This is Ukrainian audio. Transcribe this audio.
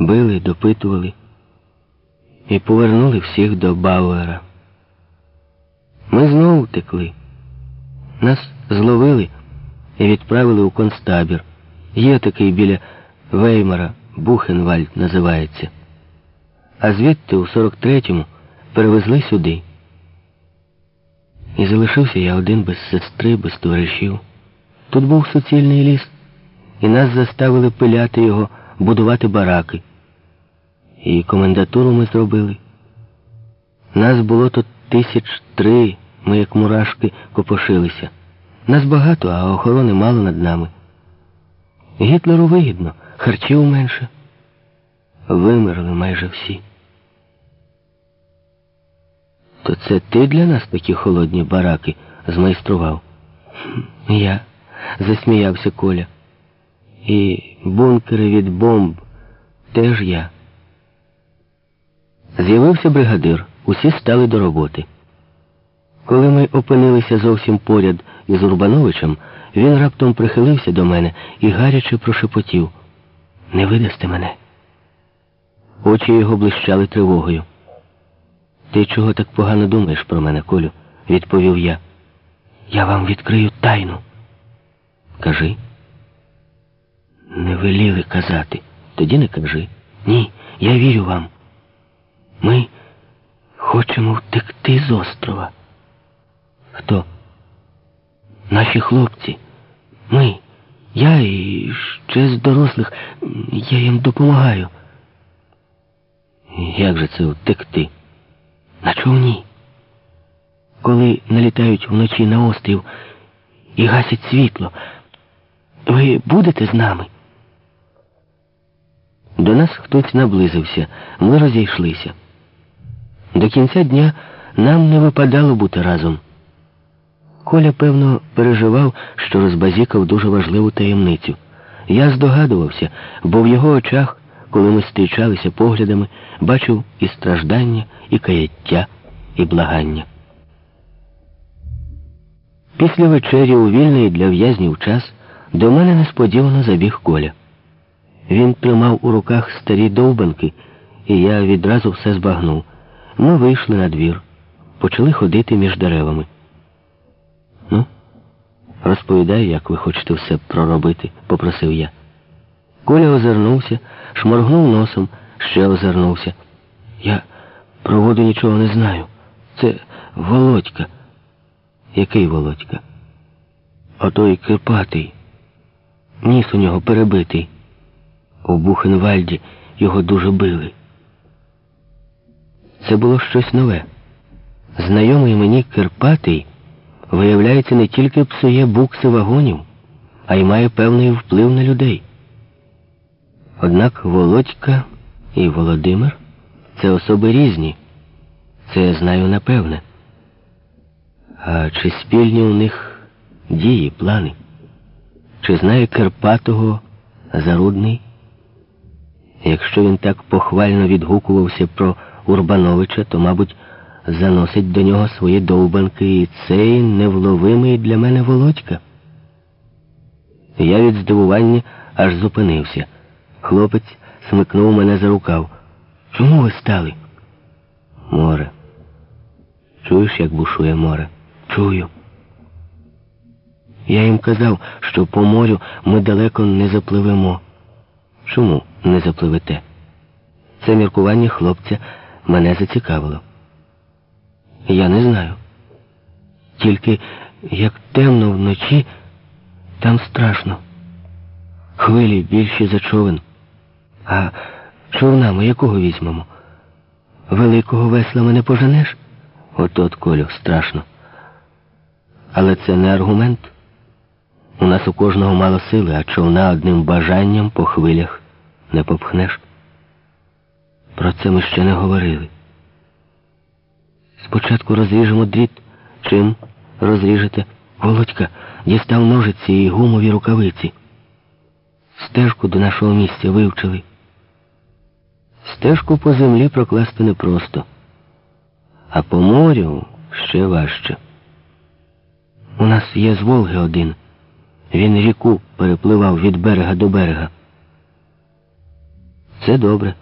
били, допитували і повернули всіх до Бауера. Ми знову втекли. Нас зловили і відправили у концтабір. Є такий біля Веймара, Бухенвальд називається. А звідти у 43-му перевезли сюди. І залишився я один без сестри, без товаришів. Тут був суцільний ліс, і нас заставили пиляти його, будувати бараки. І комендатуру ми зробили. Нас було тут тисяч три, ми, як мурашки, копошилися. Нас багато, а охорони мало над нами. Гітлеру вигідно, харчів менше. Вимерли майже всі. То це ти для нас такі холодні бараки змайстрував? Я, засміявся Коля. І бункери від бомб теж я. З'явився бригадир, усі стали до роботи. Коли ми опинилися зовсім поряд із Урбановичем, він раптом прихилився до мене і гаряче прошепотів. Не видасте мене. Очі його блищали тривогою. Ти чого так погано думаєш про мене, Колю? відповів я. Я вам відкрию тайну. Кажи. Не веліли казати. Тоді не кажи. Ні, я вірю вам. Ми хочемо втекти з острова. Хто? Наші хлопці. Ми. Я і ще з дорослих. Я їм допомагаю. Як же це втекти? На човні. Коли налітають вночі на острів і гасять світло, ви будете з нами? До нас хтось наблизився, ми розійшлися. До кінця дня нам не випадало бути разом. Коля, певно, переживав, що розбазікав дуже важливу таємницю. Я здогадувався, бо в його очах, коли ми зустрічалися поглядами, бачив і страждання, і каяття, і благання. Після вечері у вільний для в'язнів час до мене несподівано забіг Коля. Він тримав у руках старі довбанки, і я відразу все збагнув. Ми вийшли на двір, почали ходити між деревами. Ну, розповідай, як ви хочете все проробити, попросив я. Коля озирнувся, шморгнув носом, ще озирнувся. Я про воду нічого не знаю. Це Володька. Який Володька? Отой Кирпатий. Ніс у нього перебитий. У Бухенвальді його дуже били. Це було щось нове. Знайомий мені Кирпатий, виявляється, не тільки псує букси вагонів, а й має певний вплив на людей. Однак Володька і Володимир це особи різні. Це я знаю напевне. А чи спільні у них дії, плани? Чи знає Кирпатого Зарудний? Якщо він так похвально відгукувався про Урбановича, то, мабуть, заносить до нього свої довбанки і цей невловимий для мене володька. Я від здивування аж зупинився. Хлопець смикнув мене за рукав. Чому ви стали? Море. Чуєш, як бушує море? Чую. Я їм казав, що по морю ми далеко не запливемо. Чому не запливете? Це міркування хлопця мене зацікавило. Я не знаю. Тільки як темно вночі, там страшно. Хвилі більші за човен. А човнами якого візьмемо? Великого весла мене поженеш? От от, Колю, страшно. Але це не аргумент. У нас у кожного мало сили, а човна одним бажанням по хвилях не попхнеш. Про це ми ще не говорили. Спочатку розріжемо дріт. Чим розріжете? Володька дістав ножиці і гумові рукавиці. Стежку до нашого місця вивчили. Стежку по землі прокласти непросто, а по морю ще важче. У нас є з Волги один. Він ріку перепливав від берега до берега. Це добре.